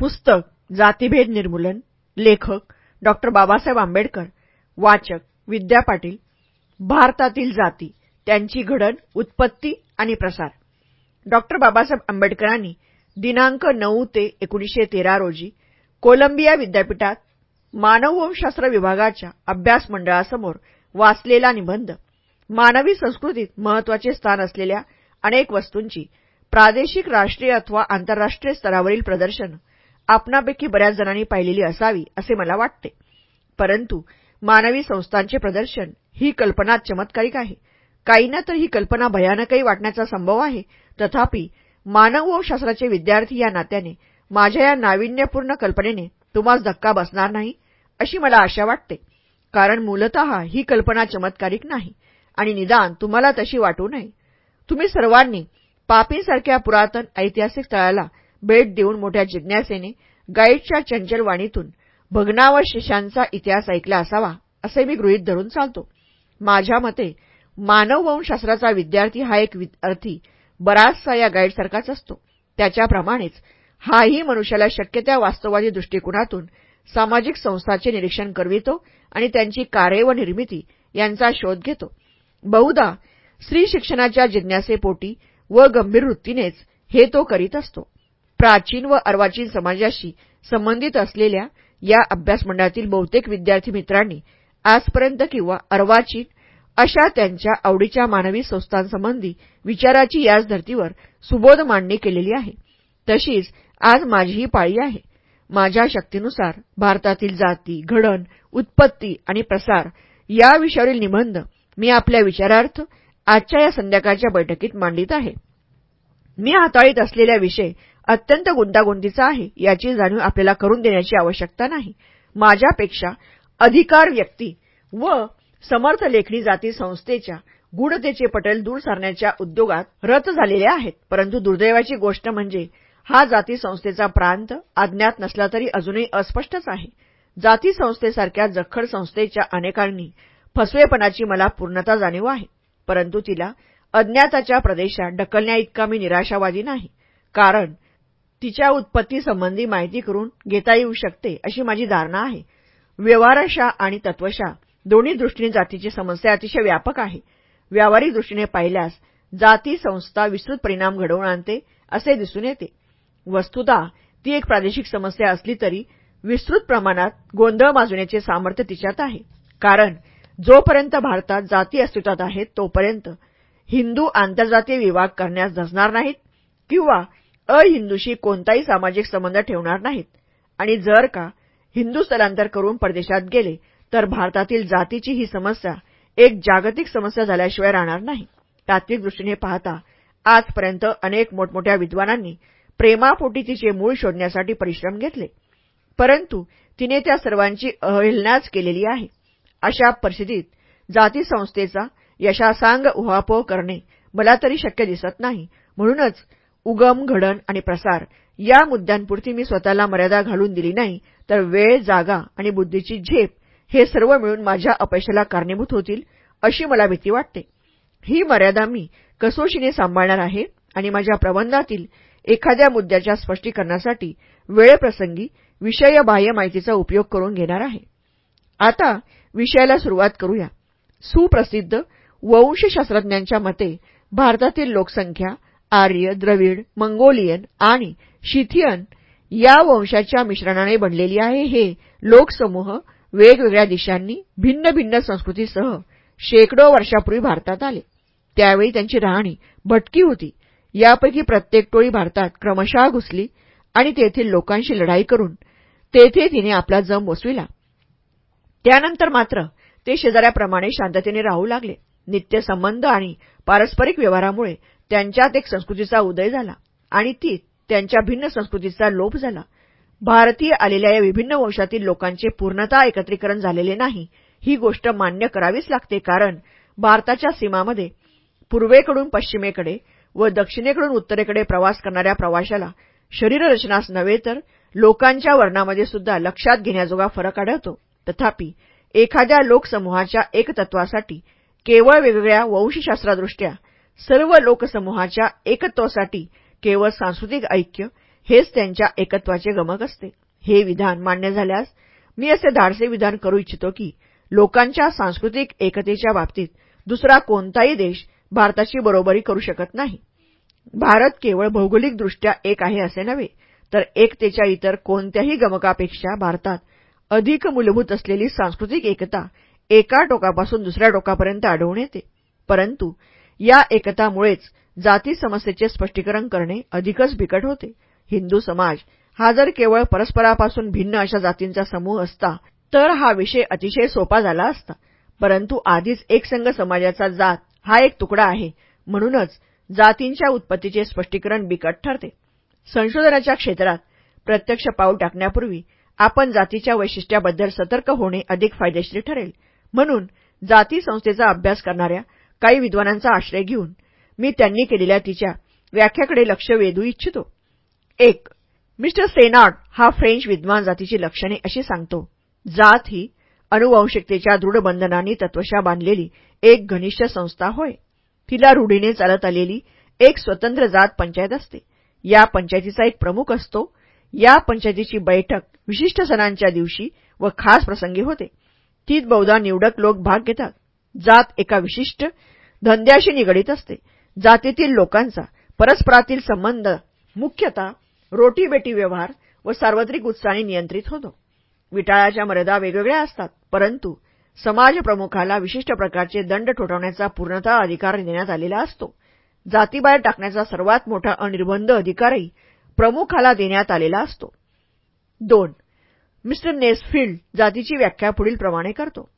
पुस्तक जातीभेद निर्मूलन लेखक डॉ बाबासाहेब आंबेडकर वाचक विद्या पाटील भारतातील जाती त्यांची घडण उत्पत्ती आणि प्रसार. डॉ बाबासाहेब आंबेडकरांनी दिनांक नऊ ते एकोणीसशे तेरा रोजी कोलंबिया विद्यापीठात मानववंशशास्त्र विभागाच्या अभ्यास मंडळासमोर वाचलेला निबंध मानवी संस्कृतीत महत्त्वाचे स्थान असलेल्या अनेक वस्तूंची प्रादेशिक राष्ट्रीय अथवा आंतरराष्ट्रीय स्तरावरील प्रदर्शन आपणापैकी बऱ्याच जणांनी पाहिलेली असावी असे मला वाटते. परंतु मानवी संस्थांचे प्रदर्शन ही कल्पना चमत्कारिक आहे. काहींना तर ही कल्पना भयानकही वाटण्याचा संभव आहे. तथापि मानववंशशास्त्राचे विद्यार्थी या नात्याने माझ्या या नाविन्यपूर्ण कल्पनेने तुम्हास धक्का बसणार नाही अशी मला आशा वाटते. कारण मूलत ही कल्पना चमत्कारिक नाही आणि निदान तुम्हाला तशी वाटू नये. तुम्ही सर्वांनी पापींसारख्या पुरातन ऐतिहासिक स्थळाला भेट देऊन मोठ्या जिज्ञासेने गाईडच्या चंचलवाणीतून भग्नावशेषांचा इतिहास ऐकला असावा असे मी गृहीत धरून चालतो. माझ्या मते मानववंशास्त्राचा विद्यार्थी हा एक अर्थी बराचसा या गाईडसारखाच असतो. त्याच्याप्रमाणेच हाही मनुष्याला शक्य त्या वास्तववादी दृष्टिकोनातून सामाजिक संस्थांचे निरीक्षण करवितो आणि त्यांची कार्य व निर्मिती यांचा शोध घेतो. बहुधा स्त्री शिक्षणाच्या जिज्ञासेपोटी व गंभीर वृत्तीनेच हे तो करीत असतो. प्राचीन व अर्वाचीन समाजाशी संबंधित असलेल्या या अभ्यासमंडळातील बहुतेक विद्यार्थी मित्रांनी आजपर्यंत किंवा अर्वाचीन अशा त्यांच्या आवडीच्या मानवी संस्थांसंबंधी विचाराची याच धर्तीवर सुबोध मांडणी केलेली आहे. तशीच आज माझीही पाळी आहे. माझ्या शक्तीनुसार भारतातील जाती घडण उत्पत्ती आणि प्रसार या विषयावरील निबंध मी आपल्या विचारार्थ आजच्या या संध्याकाळच्या बैठकीत मांडित आहे. मी हाताळीत असलेला विषय अत्यंत गुंतागुंतीचा आहे. याची जाणीव आपल्याला करून देण्याची आवश्यकता नाही. माझ्यापेक्षा अधिकार व्यक्ती व समर्थ लेखणी जाती संस्थेच्या गूढतेचे पटेल दूर सारण्याच्या उद्योगात रत झालेले आहेत. परंतु दुर्दैवाची गोष्ट म्हणजे हा जाती संस्थेचा प्रांत अज्ञात नसला तरी अजूनही अस्पष्टच आहे. जाती संस्थेसारख्या जखड संस्थेच्या अनेकांनी फसवेपणाची मला पूर्णता जाणीव आहे. परंतु तिला अज्ञाताच्या प्रदेशात ढकलण्याइतका मी निराशावादी नाही. कारण तिच्या उत्पत्तीसंबंधी माहिती करून घेता येऊ शकते अशी माझी धारणा आहे. व्यवहारशा आणि तत्वशा दोन्ही दृष्टीने जातीची समस्या अतिशय व्यापक आहे. व्यावहारिक दृष्टीने पाहिल्यास जाती संस्था विस्तृत परिणाम घडवून आणते असे दिसून येते. वस्तुता ती एक प्रादेशिक समस्या असली तरी विस्तृत प्रमाणात गोंधळ माजवण्याचे सामर्थ्य तिच्यात आहे. कारण जोपर्यंत भारतात जाती अस्तित्वात आहेत तोपर्यंत हिंदू आंतरजातीय विभाग करण्यास धसणार नाहीत किंवा अहिंदूशी कोणताही सामाजिक संबंध ठेवणार नाहीत. आणि जर का हिंदू स्थलांतर करून परदेशात गेले तर भारतातील जातीची ही समस्या एक जागतिक समस्या झाल्याशिवाय राहणार नाही. तात्विक दृष्टीने पाहता आजपर्यंत अनेक मोठमोठ्या विद्वानांनी प्रेमापोटी तिचे मूळ शोधण्यासाठी परिश्रम घेतले. परंतु तिने त्या सर्वांची अवहेलनाच केलेली आहे. अशा परिस्थितीत जाती संस्थेचा यशासांग उहापोह करणे मला तरी शक्य दिसत नाही. म्हणूनच उगम घडण आणि प्रसार या मुद्द्यांपुरती मी स्वतःला मर्यादा घालून दिली नाही तर वेळ जागा आणि बुद्धीची झेप हे सर्व मिळून माझ्या अपयशाला कारणीभूत होतील अशी मला भीती वाटते. ही मर्यादा मी कसोशीने सांभाळणार आहे आणि माझ्या प्रबंधातील एखाद्या मुद्द्याच्या स्पष्टीकरणासाठी वेळप्रसंगी विषयबाह्य माहितीचा उपयोग करून घेणार आहे. आता विषयाला सुरुवात करूया. सुप्रसिद्ध वंशशास्त्रज्ञांच्या मते भारतातील लोकसंख्या आर्य द्रविड मंगोलियन आणि शिथियन या वंशाच्या मिश्रणाने बनलेली आहे हे लोकसमूह वेगवेगळ्या दिशांनी भिन्न भिन्न संस्कृतीसह शेकडो वर्षापूर्वी भारतात आले. त्यावेळी त्यांची राहणी भटकी होती. यापैकी प्रत्येक टोळी भारतात क्रमशः घुसली आणि तेथील लोकांशी लढाई करून तेथे तिने आपला जम बसविला त्यानंतर मात्र ते शेजाऱ्याप्रमाणे शांततेने राहू लागले. नित्य संबंध आणि पारस्परिक व्यवहारामुळे त्यांच्यात एक संस्कृतीचा उदय झाला आणि ती त्यांच्या भिन्न संस्कृतीचा लोप झाला. भारतीय आलेल्या या विभिन्न वंशातील लोकांचे पूर्णतः एकत्रीकरण झालेले नाही ही गोष्ट मान्य करावीच लागते कारण भारताच्या सीमामध्ये पूर्वेकडून पश्चिमेकडे व दक्षिणेकडून उत्तरेकडे प्रवास करणाऱ्या प्रवाशाला शरीररचनास नव्हे तर लोकांच्या वर्णामध्ये सुद्धा लक्षात घेण्याजोगा फरक आढळतो. तथापि एखाद्या लोकसमूहाच्या एकतत्वासाठी केवळ वेगवेगळ्या वंशशास्त्रदृष्ट्या सर्व लोकसमूहाच्या एकत्वासाठी केवळ सांस्कृतिक ऐक्य हेच त्यांच्या एकत्वाचे गमक असते. हे विधान मान्य झाल्यास मी असे धाडसे विधान करू इच्छितो की लोकांच्या सांस्कृतिक एकतेच्या बाबतीत दुसरा कोणताही देश भारताची बरोबरी करू शकत नाही. भारत केवळ भौगोलिकदृष्ट्या एक आहे असे नव्हे तर एकतेच्या इतर कोणत्याही गमकापेक्षा भारतात अधिक मूलभूत असलेली सांस्कृतिक एकता एका टोकापासून दुसऱ्या टोकापर्यंत आढळून येते. परंतु या एकतामुळेच जाती समस्येचे स्पष्टीकरण करणे अधिकच बिकट होते. हिंदू समाज हा जर केवळ परस्परापासून भिन्न अशा जातींचा समूह असता तर हा विषय अतिशय सोपा झाला असता. परंतु आधीच एकसंघ समाजाचा जात हा एक तुकडा आहे. म्हणूनच जातींच्या उत्पत्तीचे स्पष्टीकरण बिकट ठरते. संशोधनाच्या क्षेत्रात प्रत्यक्ष पाऊल टाकण्यापूर्वी आपण जातीच्या वैशिष्ट्याबद्दल सतर्क होणे अधिक फायदेशीर ठरेल. म्हणून जाती संस्थेचा अभ्यास करणाऱ्या काही विद्वानांचा आश्रय घेऊन मी त्यांनी केलेल्या तिच्या व्याख्याकडे लक्ष वेधू इच्छितो. एक मिस्टर सेनाट हा फ्रेंच विद्वान जातीची लक्षणे अशी सांगतो. जात ही अनुवंशिकतेच्या दृढ बंधनांनी तत्वशा बांधलेली एक घनिष्ठ संस्था होय. तिला रूढीने चालत आलेली एक स्वतंत्र जात पंचायत असते. या पंचायतीचा एक प्रमुख असतो. या पंचायतीची बैठक विशिष्ट सणांच्या दिवशी व खास प्रसंगी होते. तीत बहुधा निवडक लोक भाग घेतात. जात एका विशिष्ट धंद्याशी निगडीत असते. जातीतील लोकांचा परस्परातील संबंध मुख्यतः रोटीबेटी व्यवहार व सार्वत्रिक उत्साहाने नियंत्रित होतो. विटाळाच्या मर्यादा वेगवेगळ्या असतात परंतु समाजप्रमुखाला विशिष्ट प्रकारचे दंड ठोठावण्याचा पूर्णतः अधिकार देण्यात आलेला असतो. जातीबाहेर टाकण्याचा सर्वात मोठा अनिर्बंध अधिकारही प्रमुखाला देण्यात आलेला असतो. दोन मिस्टर नेसफिल्ड जातीची व्याख्या पुढील प्रमाणे करतो.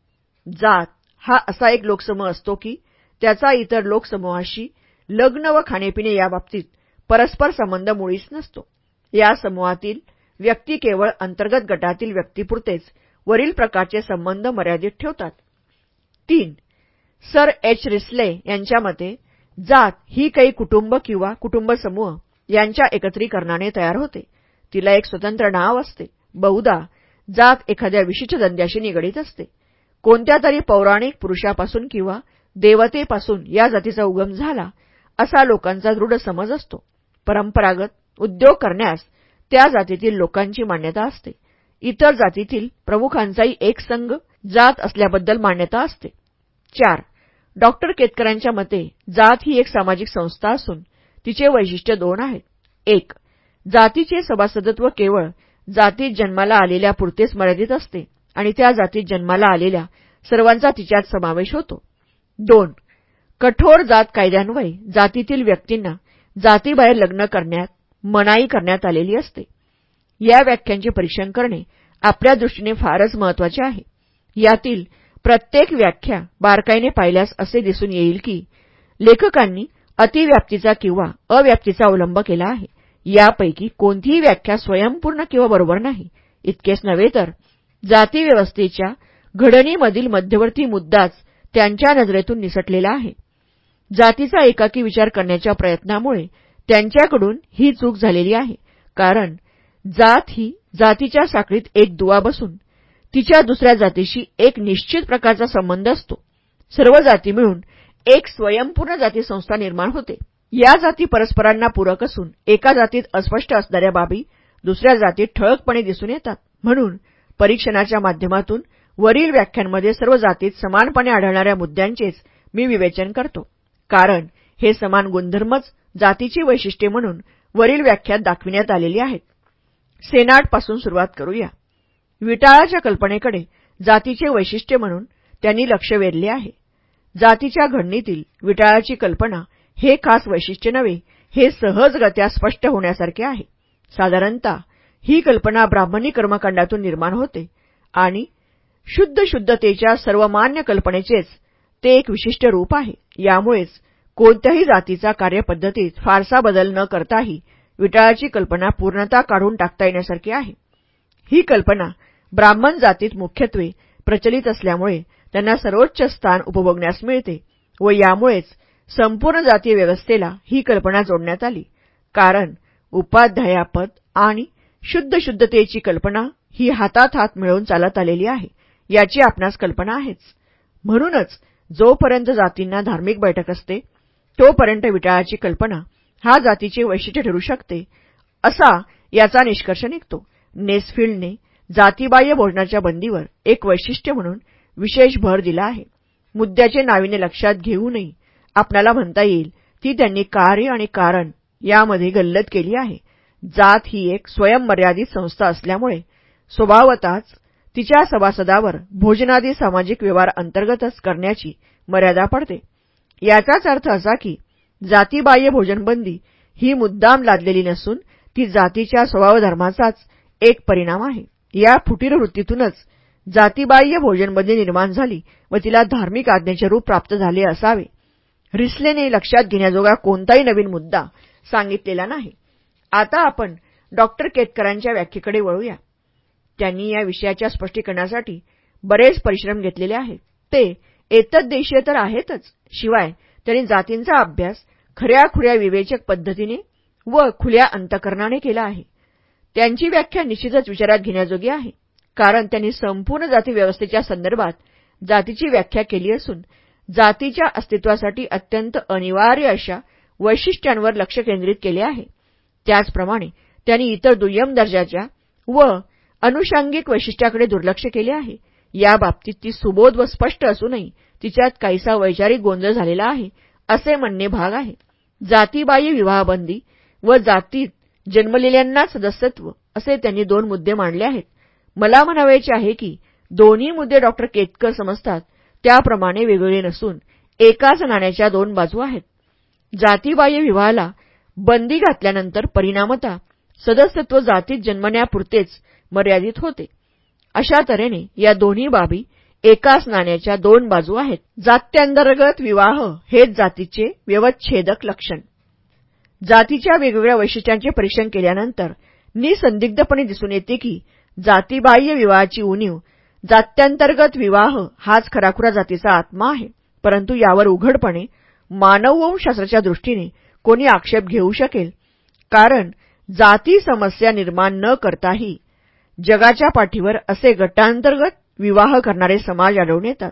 जात हा असा एक लोकसमूह असतो की त्याचा इतर लोकसमूहाशी लग्न व खाणेपिणे याबाबतीत परस्पर संबंध मुळीच नसतो. या समूहातील व्यक्ती केवळ अंतर्गत गटातील व्यक्तीपुरतेच वरील प्रकारचे संबंध मर्यादित ठेवतात. तीन सर एच रिस्ले यांच्या मते जात ही काही कुटुंब किंवा कुटुंबसमूह यांच्या एकत्रीकरणाने तयार होते. तिला एक स्वतंत्र नाव असते. बहुधा जात एखाद्या विशिष्ट धंद्याशी निगडीत असते. कोणत्या तरी पौराणिक पुरुषापासून किंवा देवतेपासून या जातीचा उगम झाला असा लोकांचा दृढ समज असतो. परंपरागत उद्योग करण्यास त्या जातीतील लोकांची मान्यता असते. इतर जातीतील प्रमुखांचाही एक संघ जात असल्याबद्दल मान्यता असते. चार डॉक्टर केतकरांच्या मते जात ही एक सामाजिक संस्था असून तिचे वैशिष्ट्य दोन आहेत. एक जातीचे सभासदत्व केवळ जातीत जन्माला आलेल्या पुरतेच मर्यादित असते. आणि त्या जातीत जन्माला आलेल्या सर्वांचा तिच्यात समावेश होतो. दोन कठोर जात कायद्यान्वये जातीतील व्यक्तींना जातीबाहेर लग्न करण्यात मनाई करण्यात आलेली असते. या व्याख्यांचे परीक्षण करणे आपल्या दृष्टीने फारच महत्त्वाचे आहे. यातील प्रत्येक व्याख्या बारकाईने पाहिल्यास असे दिसून येईल की लेखकांनी अतिव्याप्तीचा किंवा अव्याप्तीचा अवलंब केला आहे. यापैकी कोणतीही व्याख्या स्वयंपूर्ण किंवा बरोबर नाही. इतकेच नव्हे तर जातीव्यवस्थेच्या घडणीमधील मध्यवर्ती मुद्दाच त्यांच्या नजरेतून निसटलेला आहे. जातीचा एकाकी विचार करण्याच्या प्रयत्नामुळे त्यांच्याकडून ही चूक झालेली आहे. कारण जात ही जातीच्या साखळीत एक दुवा बसून तिच्या दुसऱ्या जातीशी एक निश्चित प्रकारचा संबंध असतो. सर्व जाती मिळून एक स्वयंपूर्ण जाती संस्था निर्माण होते. या जाती परस्परांना पूरक असून एका जातीत अस्पष्ट असणाऱ्या बाबी दुसऱ्या जातीत ठळकपणे दिसून येतात. म्हणून परीक्षणाच्या माध्यमातून वरील व्याख्यांमध्ये सर्व जातीत समानपणे आढळणाऱ्या मुद्द्यांचेच मी विवेचन करतो. कारण हे समान गुणधर्मच जातीची वैशिष्ट्ये म्हणून वरील व्याख्यात दाखविण्यात आलेली आहेत. सेनाटपासून सुरुवात करूया. विटाळाच्या कल्पनेकडे जातीचे वैशिष्ट्य म्हणून त्यांनी लक्ष वेधले आहे. जातीच्या घडणीतील विटाळाची कल्पना हे खास वैशिष्ट्य नव्हे हे सहजगत्या स्पष्ट होण्यासारखे आहे. साधारणतः ही कल्पना ब्राह्मणी कर्मकांडातून निर्माण होते. आणि शुद्ध शुद्धतेच्या सर्वमान्य कल्पनेचेच ते एक विशिष्ट रूप आहे. यामुळेच कोणत्याही जातीचा कार्यपद्धतीत फारसा बदल न करताही विटाळाची कल्पना पूर्णता काढून टाकता येण्यासारखी आहे. ही कल्पना ब्राह्मण जातीत मुख्यत्वे प्रचलित असल्यामुळे त्यांना सर्वोच्च स्थान उपभोगण्यास मिळते व यामुळेच संपूर्ण जातीय व्यवस्थेला ही कल्पना जोडण्यात आली. कारण उपाध्यायापद आणि शुद्ध शुद्धतेची कल्पना ही हातात हात मिळवून चालत आलेली आहे. याची आपणास कल्पना आहेच. म्हणूनच जोपर्यंत जातींना धार्मिक बैठक असते तोपर्यंत विटाळाची कल्पना हा जातीचे वैशिष्ट्य ठरू शकते असा याचा निष्कर्ष निघतो. नेसफिल्डने जातीबाह्य भोजनाच्या बंदीवर एक वैशिष्ट्य म्हणून विशेष भर दिला आहे. मुद्द्याचे नाविन्य लक्षात घेऊनही आपल्याला म्हणता येईल ती त्यांनी कार्य आणि कारण यामध्ये गल्लत केली आहे. जात ही एक स्वयंमर्यादित संस्था असल्यामुळे स्वभावताच तिच्या सभासदावर भोजनादी सामाजिक व्यवहार अंतर्गतच करण्याची मर्यादा पडते. याचाच अर्थ असा की जातीबाह्य भोजनबंदी ही मुद्दाम लादलेली नसून ती जातीच्या स्वभावधर्माचाच एक परिणाम आहे. या फुटीर वृत्तीतूनच जातीबाह्य भोजनबंदी निर्माण झाली व तिला धार्मिक आज्ञेचे रूप प्राप्त झाले असावे. रिसलेने लक्षात घेण्याजोगा कोणताही नवीन मुद्दा सांगितलेला नाही. आता आपण डॉक्टर केतकरांच्या व्याख्येकडे वळूया. त्यांनी या विषयाच्या स्पष्टीकरणासाठी बरेच परिश्रम घेतलेले आहेत. ते एतद्देशीय तर आहेतच शिवाय त्यांनी जातींचा अभ्यास खऱ्याखुऱ्या विवेचक पद्धतीने व खुल्या अंतकरणाने केला आहे. त्यांची व्याख्या निश्चितच विचारात घेण्याजोगी आहे कारण त्यांनी संपूर्ण जाती व्यवस्थेच्या संदर्भात जातीची व्याख्या केली असून जातीच्या अस्तित्वासाठी अत्यंत अनिवार्य अशा वैशिष्ट्यांवर लक्ष केंद्रित केले आहे. त्याचप्रमाणे त्यांनी इतर दुय्यम दर्जाच्या व अनुषांगिक वैशिष्ट्याकडे दुर्लक्ष केले आहे. या बाबतीत ती सुबोध व स्पष्ट असूनही तिच्यात काहीसा वैचारिक गोंधळ झालेला आहे असे म्हणणे भाग आहे. जातीबाह्य विवाहबंदी व जातीत जन्मलेल्यांना सदस्यत्व असे त्यांनी दोन मुद्दे मांडले आहेत. मला म्हणावायचे आहे की दोन्ही मुद्दे डॉक्टर केतकर समजतात त्याप्रमाणे वेगवेगळे नसून एकाच नाण्याच्या दोन बाजू आहेत. जातीबाह्य विवाहाला बंदी घातल्यानंतर परिणामता सदस्यत्व जातीत जन्मण्यापुरतेच मर्यादित होते. अशा तऱ्हेने या दोन्ही बाबी एकाच नाण्याच्या दोन बाजू आहेत. जात्यांतर्गत विवाह हेच जातीचे व्यवच्छेदक लक्षण. जातीच्या वेगवेगळ्या वैशिष्ट्यांचे परीक्षण केल्यानंतर निसंदिग्धपणे दिसून येते की जातीबाह्य विवाहाची उणीव जात्यांतर्गत विवाह हाच खराखुरा जातीचा आत्मा आहे. परंतु यावर उघडपणे मानववंशास्त्राच्या दृष्टीने कोणी आक्षेप घेऊ शकेल. कारण जाती समस्या निर्माण न करताही जगाच्या पाठीवर असे गटांतर्गत विवाह करणारे समाज आढळून येतात.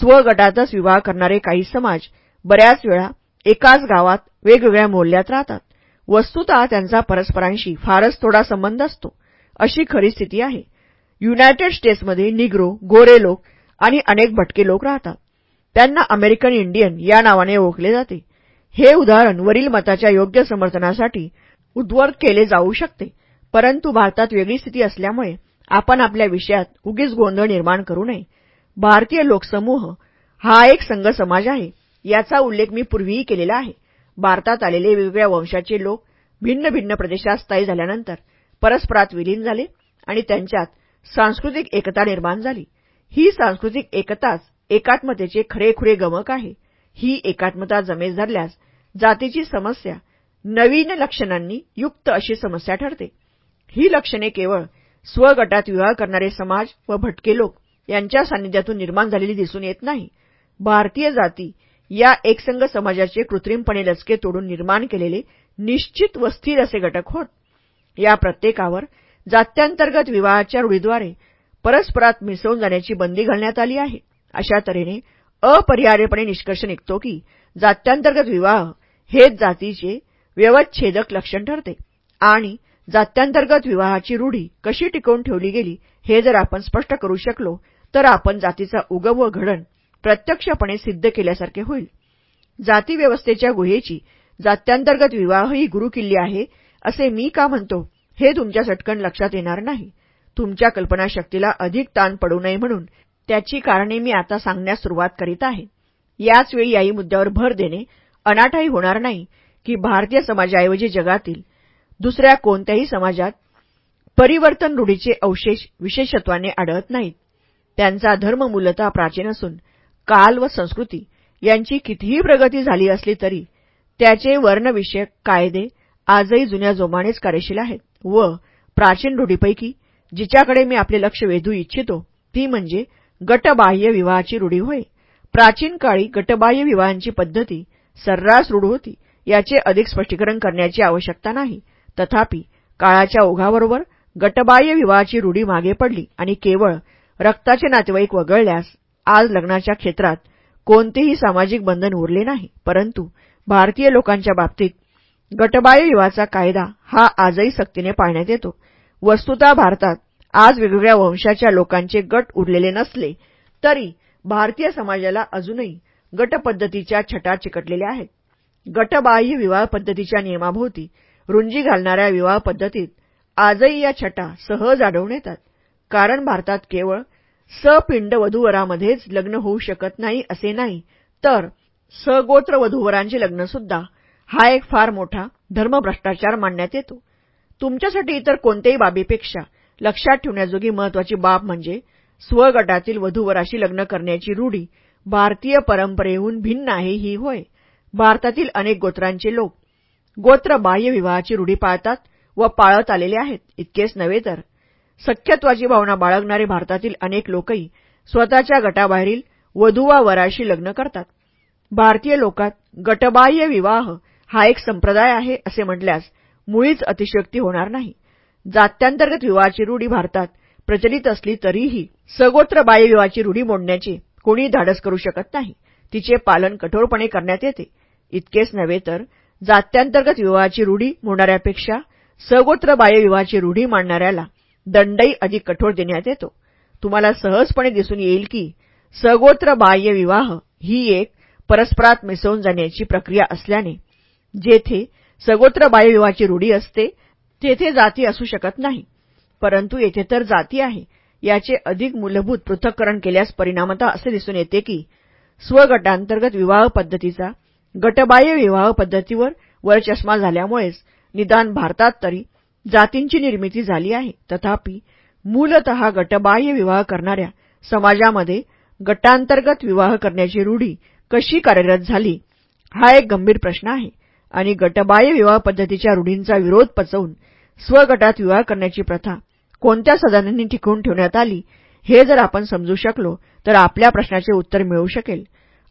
स्वगटातच विवाह करणारे काही समाज बऱ्याच वेळा एकाच गावात वेगवेगळ्या मोहल्ल्यात राहतात. वस्तुतः त्यांचा परस्परांशी फारच थोडा संबंध असतो. अशी खरी स्थिती आहे. युनायटेड स्टेट्समध्ये निग्रो गोरे लोक आणि अनेक भटके लोक राहतात. त्यांना अमेरिकन इंडियन या नावाने ओळखले जाते. हे उदाहरण वरील मताच्या योग्य समर्थनासाठी उद्वर्त केले जाऊ शकते परंतु भारतात वेगळी स्थिती असल्यामुळे आपण आपल्या विषयात उगीच गोंधळ निर्माण करू नये. भारतीय लोकसमूह हा एक संघ समाज आहे याचा उल्लेख मी पूर्वीही केलेला आहे. भारतात आलेले वेगवेगळ्या वंशाचे लोक भिन्न भिन्न प्रदेशात स्थायी झाल्यानंतर परस्परात विलीन झाले आणि त्यांच्यात सांस्कृतिक एकता निर्माण झाली. ही सांस्कृतिक एकताच एकात्मतेचे खरेखुरे गमक आहे. ही एकात्मता जमेस धरल्यास जातीची समस्या नवीन लक्षणांनी युक्त अशी समस्या ठरते. ही लक्षणे केवळ स्वगटात विवाह करणारे समाज व भटके लोक यांच्या सान्निध्यातून निर्माण झालेली दिसून येत नाही. भारतीय जाती या एकसंघ समाजाचे कृत्रिमपणे लचके तोडून निर्माण केलेले निश्चित व स्थिर असे घटक होत. या प्रत्येकावर जात्यांतर्गत विवाहाच्या रूढीद्वारे परस्परात मिसळून जाण्याची बंदी घालण्यात आली आहे. अशा तऱ्हेने अपरिहार्यपणे निष्कर्ष निघतो की जात्यांतर्गत विवाह हेच जातीचे व्यवच्छेदक लक्षण ठरते. आणि जात्यांतर्गत विवाहाची रूढी कशी टिकवून ठेवली गेली हे जर आपण स्पष्ट करू शकलो तर आपण जातीचा उगम व घडण प्रत्यक्षपणे सिद्ध केल्यासारखे होईल. जातीव्यवस्थेच्या गुहेची जात्यांतर्गत विवाह ही गुरुकिल्ली आहे असे मी का म्हणतो हे तुमच्या चटकन लक्षात येणार नाही. तुमच्या कल्पनाशक्तीला अधिक ताण पडू नये म्हणून त्याची कारणे मी आता सांगण्यास सुरुवात करीत आहे. याचवेळी याही मुद्द्यावर भर देणे अनाठाही होणार नाही की भारतीय समाजाऐवजी जगातील दुसऱ्या कोणत्याही समाजात परिवर्तन रूढीचे अवशेष विशेषत्वाने आढळत नाहीत. त्यांचा धर्म मूलतः प्राचीन असून काल व संस्कृती यांची कितीही प्रगती झाली असली तरी त्याचे वर्णविषयक कायदे आजही जुन्या जोमानेच कार्यशील आहेत व प्राचीन रूढीपैकी जिच्याकडे मी आपले लक्ष वेधू इच्छितो ती म्हणजे गटबाह्य विवाहाची रूढी होय. प्राचीन काळी गटबाह्य विवाहांची पद्धती सर्रास रूढ होती याचे अधिक स्पष्टीकरण करण्याची आवश्यकता नाही. तथापि काळाच्या ओघाबरोबर गटबाह्य विवाहाची रूढी मागे पडली आणि केवळ रक्ताचे नातेवाईक वगळल्यास आज लग्नाच्या क्षेत्रात कोणतेही सामाजिक बंधन उरले नाही. परंतु भारतीय लोकांच्या बाबतीत गटबाह्य विवाहाचा कायदा हा आजही सक्तीने पाळण्यात येतो. वस्तुता भारतात आज वेगवेगळ्या वंशाच्या लोकांचे गट उरलेले नसले तरी भारतीय समाजाला अजूनही गटपद्धतीच्या छटा चिकटलेल्या आहेत. गटबाह्य विवाह पद्धतीच्या नियमाभोवती रुंजी घालणाऱ्या विवाह पद्धतीत आजही या छटा सहज आढळून येतात कारण भारतात केवळ सपिंड वधूवरामध्येच लग्न होऊ शकत नाही असे नाही तर सगोत्र वधूवरांचे लग्नसुद्धा हा एक फार मोठा धर्मभ्रष्टाचार मानण्यात येतो. तुमच्यासाठी इतर कोणत्याही बाबीपेक्षा लक्षात ठेवण्याजोगी महत्वाची बाब म्हणजे स्वगटातील वधूवराशी लग्न करण्याची रूढी भारतीय परंपरेहून भिन्न आहे ही होय. भारतातील अनेक गोत्रांचे लोक गोत्र बाह्य विवाहाची रूढी पाळतात व पाळत आलेले आहेत. इतकेच नव्हे तर सख्यत्वाची भावना बाळगणारे भारतातील अनेक लोकही स्वतःच्या गटाबाहेरील वधू वा वराशी लग्न करतात. भारतीय लोकात गटबाह्य विवाह हा एक संप्रदाय आहे असे म्हटल्यास मुळीच अतिशयोक्ती होणार नाही. जात्यांतर्गत विवाहाची रूढी भारतात प्रचलित असली तरीही सगोत्र बायविवाहाची रूढी मोडण्याचे कोणी धाडस करू शकत नाही. तिचे पालन कठोरपणे करण्यात येते. इतकेच नव्हे तर जात्यांतर्गत विवाहाची रूढी मोडणाऱ्यापेक्षा सगोत्र बायविवाहाची रूढी मांडणाऱ्याला दंडही अधिक कठोर देण्यात येतो. तुम्हाला सहजपणे दिसून येईल की सगोत्र बाह्य विवाह ही एक परस्परात मिसळून जाण्याची प्रक्रिया असल्याने जेथे सगोत्र बायविवाहाची रूढी असते तेथे जाती असू शकत नाही. परंतु येथे तर जाती आहे. याचे अधिक मूलभूत पृथक्करण केल्यास परिणामता असे दिसून येते की स्वगटांतर्गत विवाह पद्धतीचा गटबाह्य विवाह पद्धतीवर वरचष्मा झाल्यामुळेच निदान भारतात तरी जातींची निर्मिती झाली आहे. तथापि मूलत गटबाह्य विवाह करणाऱ्या समाजामध्ये गटांतर्गत विवाह करण्याची रूढी कशी कार्यरत झाली हा एक गंभीर प्रश्न आहे आणि गटबाह्य विवाह पद्धतीच्या रूढींचा विरोध पचवून स्वगटात विवाह करण्याची प्रथा कोणत्या सदनांनी टिकवून ठेवण्यात आली हे जर आपण समजू शकलो तर आपल्या प्रश्नाचे उत्तर मिळू शकेल.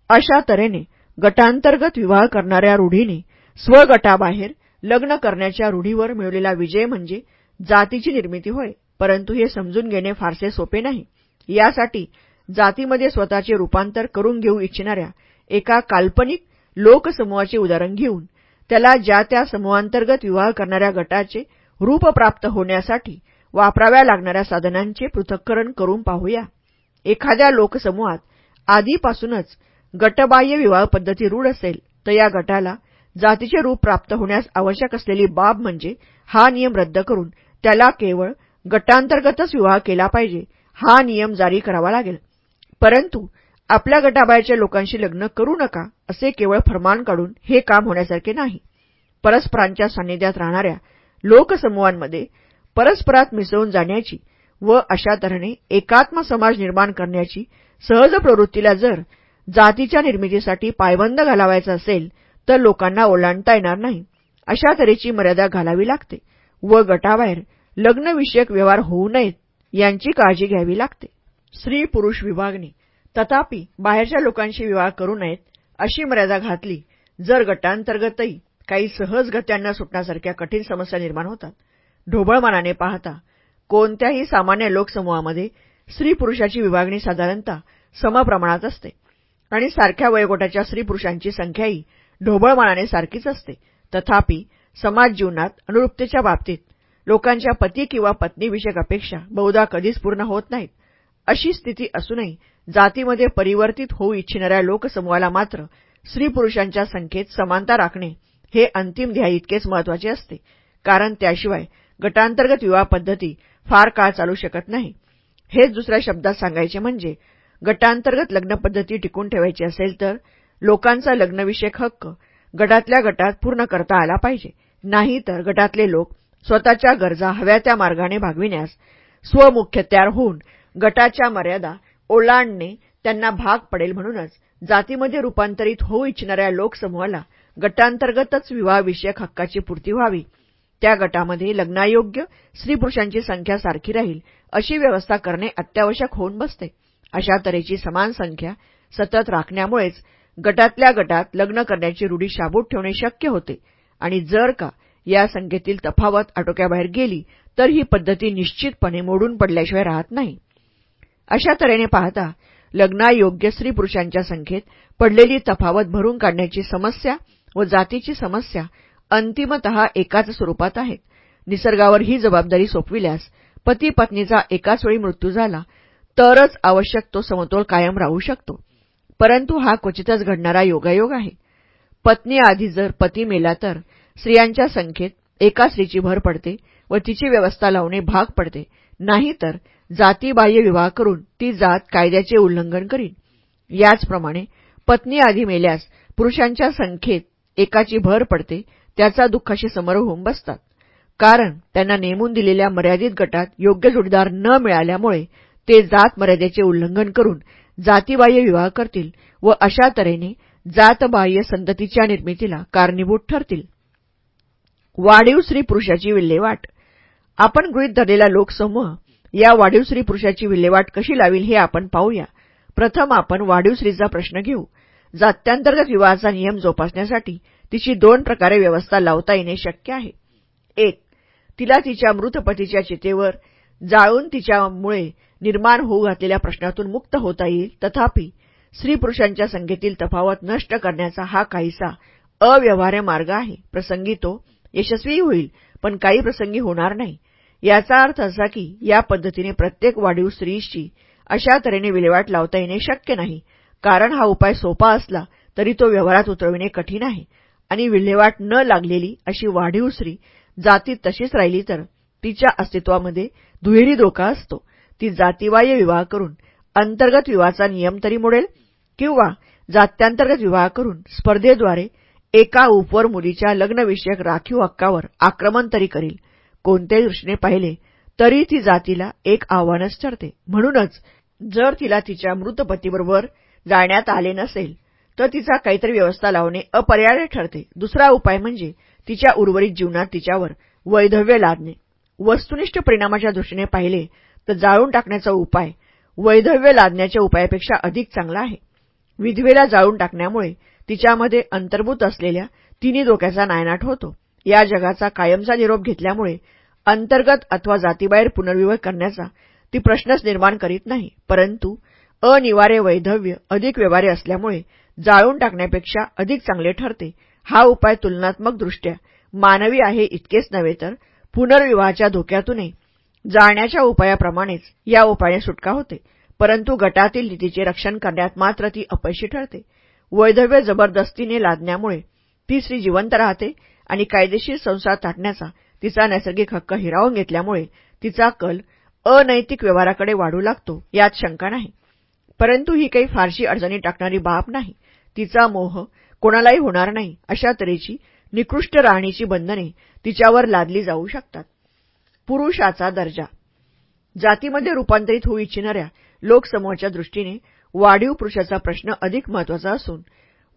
अशा तऱ्हेने गटांतर्गत विवाह करणाऱ्या रूढीने स्वगटाबाहेर लग्न करण्याच्या रूढीवर मिळवलेला विजय म्हणजे जातीची निर्मिती होय परंतु हे समजून घेणे फारसे सोपे नाही. यासाठी जातीमध्ये स्वतःचे रूपांतर करून घेऊ इच्छिणाऱ्या एका काल्पनिक लोकसमूहाचे उदाहरण घेऊन त्याला ज्या त्या समूहांतर्गत विवाह करणाऱ्या गटाचे रूप प्राप्त होण्यासाठी वापराव्या लागणाऱ्या साधनांचे पृथक्करण करून पाहूया. एखाद्या लोकसमूहात आधीपासूनच गटबाह्य विवाह पद्धती रूढ असेल तर या गटाला जातीचे रूप प्राप्त होण्यास आवश्यक असलेली बाब म्हणजे हा नियम रद्द करून त्याला केवळ गटांतर्गतच विवाह केला पाहिजे हा नियम जारी करावा लागेल. परंतु आपल्या गटाबाहेरच्या लोकांशी लग्न करू नका असे केवळ फरमान काढून हे काम होण्यासारखे नाही. परस्परांच्या सान्निध्यात राहणाऱ्या लोकसमूहांमध्ये परस्परात मिसळून जाण्याची व अशा तऱ्हेने एकात्म समाज निर्माण करण्याची सहज प्रवृत्तीला जर जातीच्या निर्मितीसाठी पायबंद घालावायचा असेल तर लोकांना ओलांडता येणार नाही अशा तऱ्हेची मर्यादा घालावी लागते व गटाबाहेर लग्नविषयक व्यवहार होऊ नयेत यांची काळजी घ्यावी लागते. स्त्री पुरुष विभागणी तथापि बाहेरच्या लोकांशी विवाह करू नयेत अशी मर्यादा घातली जर गटांतर्गतही काही सहजगत्यांना सुटण्यासारख्या कठीण समस्या निर्माण होतात. ढोबळमानाने पाहता कोणत्याही सामान्य लोकसमूहामध्ये स्त्री पुरुषाची विभागणी साधारणतः समप्रमाणात असते आणि सारख्या वयोगटाच्या स्त्री पुरुषांची संख्याही ढोबळमानाने सारखीच असते. तथापि समाज जीवनात अनुरूपतेच्या बाबतीत लोकांच्या पती किंवा पत्नीविषयक अपेक्षा बहुधा कधीच पूर्ण होत नाहीत. अशी स्थिती असूनही जातीमध्ये परिवर्तित होऊ इच्छिणाऱ्या लोकसमूहाला मात्र स्त्री पुरुषांच्या संख्येत समानता राखणे हे अंतिम ध्याय इतकेच महत्त्वाचे असते. कारण त्याशिवाय गटांतर्गत विवाह पद्धती फार काळ चालू शकत नाही. हेच दुसऱ्या शब्दात सांगायचे म्हणजे गटांतर्गत लग्नपद्धती टिकून ठेवायची असेल तर लोकांचा लग्नविषयक हक्क गटातल्या गटात पूर्ण करता आला पाहिजे. नाही तर गटातले लोक स्वतःच्या गरजा हव्या त्या मार्गाने भागविण्यास स्वमुख्य तयार होऊन गटाच्या मर्यादा ओलांडणे त्यांना भाग पडेल म्हणूनच जातीमध्ये रूपांतरित होऊ इच्छिणाऱ्या लोकसमूहाला गटांतर्गतच विवाहविषयक हक्काची पूर्ती व्हावी. त्या गटामध्ये लग्नायोग्य स्त्री पुरुषांची संख्या सारखी राहील अशी व्यवस्था करणे अत्यावश्यक होऊन बसते. अशा तऱ्हेची समान संख्या सतत राखण्यामुळेच गटातल्या गटात लग्न करण्याची रूढी शाबूत ठेवणे शक्य होते. आणि जर का या संख्येतील तफावत आटोक्याबाहेर गेली तर ही पद्धती निश्चितपणे मोडून पडल्याशिवाय राहत नाही. अशा तऱ्हेने पाहता लग्नायोग्य स्त्री पुरुषांच्या संख्येत पडलेली तफावत भरून काढण्याची समस्या व जातीची समस्या अंतिमत एकाच स्वरूपात आहेत. निसर्गावर ही जबाबदारी सोपविल्यास पती पत्नीचा एकाच वेळी मृत्यू झाला तरच आवश्यक तो समतोल कायम राहू शकतो. परंतु हा क्वचितच घडणारा योगायोग आहे. पत्नी आधी जर पती मेला तर स्त्रियांच्या संख्येत एका स्त्रीची भर पडते व तिची व्यवस्था लावणे भाग पडते. नाहीतर जातीबाह्य विवाह करून ती जात कायद्याचे उल्लंघन करीन. याचप्रमाणे पत्नी आधी मेल्यास पुरुषांच्या संख्येत एकाची भर पडते त्याचा दुःखाशी समोर होऊन बसतात. कारण त्यांना नेमून दिलेल्या मर्यादित गटात योग्य जोडीदार न मिळाल्यामुळे ते जात मर्यादेचे उल्लंघन करून जातीबाह्य विवाह करतील व अशा तऱ्हेने जातबाह्य संततीच्या निर्मितीला कारणीभूत ठरतील. वाढीव स्त्री पुरुषाची विल्हेवाट. आपण गृहीत धरलेला लोकसमूह या वाढीव स्त्री पुरुषाची विल्हेवाट कशी लावील हे आपण पाहूया. प्रथम आपण वाढीव स्त्रीचा प्रश्न घेऊ. जात्यांतर्गत विवाहाचा नियम जोपासण्यासाठी तिची दोन प्रकारे व्यवस्था लावता येणे शक्य आहे. एक तिला तिच्या मृत पतीच्या चितेवर जाळून तिच्यामुळे निर्माण होऊ घातलेल्या प्रश्नातून मुक्त होता येईल. तथापि स्त्री पुरुषांच्या संख्येतील तफावत नष्ट करण्याचा हा काहीसा अव्यवहार्य मार्ग आहे. प्रसंगी तो यशस्वी होईल पण काही प्रसंगी होणार नाही. याचा अर्थ असा की या पद्धतीने प्रत्येक वाढीव स्त्रीशी अशा तऱ्हेने विल्हेवाट लावता येणे शक्य नाही. कारण हा उपाय सोपा असला तरी तो व्यवहारात उतरविणे कठीण आहे आणि विल्हेवाट न लागलेली अशी वाढीव स्त्री जाती तशीच राहिली तर तिच्या अस्तित्वामध्ये दुहेरी धोका असतो. ती जातीवाय विवाह करून अंतर्गत विवाहाचा नियम तरी मोडेल किंवा जात्यांतर्गत विवाह करून स्पर्धेद्वारे एका उपवर मुलीच्या लग्नविषयक राखीव हक्कावर आक्रमण तरी करील. कोणत्याही दृष्टीने पाहिले तरी ती जातीला एक आव्हानच ठरते. म्हणूनच जर तिला तिच्या मृत पतीबरोबर जाण्यात आले नसेल तर तिचा काहीतरी व्यवस्था लावणे अपरिहार्य ठरते. दुसरा उपाय म्हणजे तिच्या उर्वरित जीवनात तिच्यावर वैधव्य लादणे. वस्तुनिष्ठ परिणामाच्या दृष्टीने पाहिले तर जाळून टाकण्याचा उपाय वैधव्य लादण्याच्या उपायापेक्षा अधिक चांगला आहे. विधवेला जाळून टाकण्यामुळे तिच्यामध्ये अंतर्भूत असलेल्या तिन्ही धोक्याचा नायनाट होतो. या जगाचा कायमचा निरोप घेतल्यामुळे अंतर्गत अथवा जातीबाहेर पुनर्विवाह करण्याचा ती प्रश्नच निर्माण करीत नाही. परंतु अनिवार्य वैधव्य अधिक व्यवहारे असल्यामुळे जाळून टाकण्यापेक्षा अधिक चांगले ठरते. हा उपाय तुलनात्मकदृष्ट्या मानवी आहे इतकेच नव्हे तर पुनर्विवाहाच्या धोक्यातूनही. जाळण्याच्या उपायाप्रमाणेच या उपायाने सुटका होते. परंतु गटातील नीतीचे रक्षण करण्यात मात्र ती अपयशी ठरते. वैधव्य जबरदस्तीने लादण्यामुळे ती स्त्री जिवंत राहते आणि कायदेशीर संसार ताटण्याचा तिचा नैसर्गिक हक्क हिरावून घेतल्यामुळे तिचा कल अनैतिक व्यवहाराकडे वाढू लागतो यात शंका नाही. परंतु ही काही फारशी अडचणी टाकणारी बाब नाही. तिचा मोह कोणालाही होणार नाही अशा तऱ्हेची निकृष्ट राहणीची बंधने तिच्यावर लादली जाऊ शकतात. पुरुषाचा दर्जा. जातीमध्ये रूपांतरित होऊ इच्छिणाऱ्या लोकसमूहाच्या दृष्टीने वाढीव पुरुषाचा प्रश्न अधिक महत्त्वाचा असून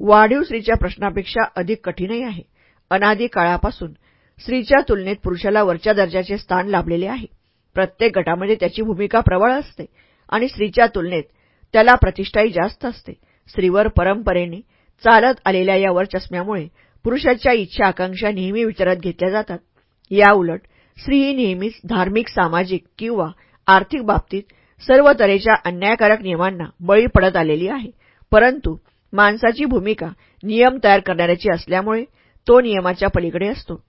वाढीव स्त्रीच्या प्रश्नापेक्षा अधिक कठीणही आहे. अनादी काळापासून स्त्रीच्या तुलनेत पुरुषाला वरच्या दर्जाचे स्थान लाभलेले आहे. प्रत्येक गटामध्ये त्याची भूमिका प्रबळ असते आणि स्त्रीच्या तुलनेत त्याला प्रतिष्ठाही जास्त असते. स्त्रीवर परंपरेने चालत आलेल्या या चष्म्यामुळे पुरुषाच्या इच्छा आकांक्षा नेहमी विचारात घेतल्या जातात. याउलट स्त्री ही नेहमीच धार्मिक सामाजिक किंवा आर्थिक बाबतीत सर्व तऱ्हेच्या अन्यायकारक नियमांना बळी पडत आलेली आहे. परंतु माणसाची भूमिका नियम तयार करणाऱ्याची असल्यामुळे तो नियमाच्या पलीकडे असतो.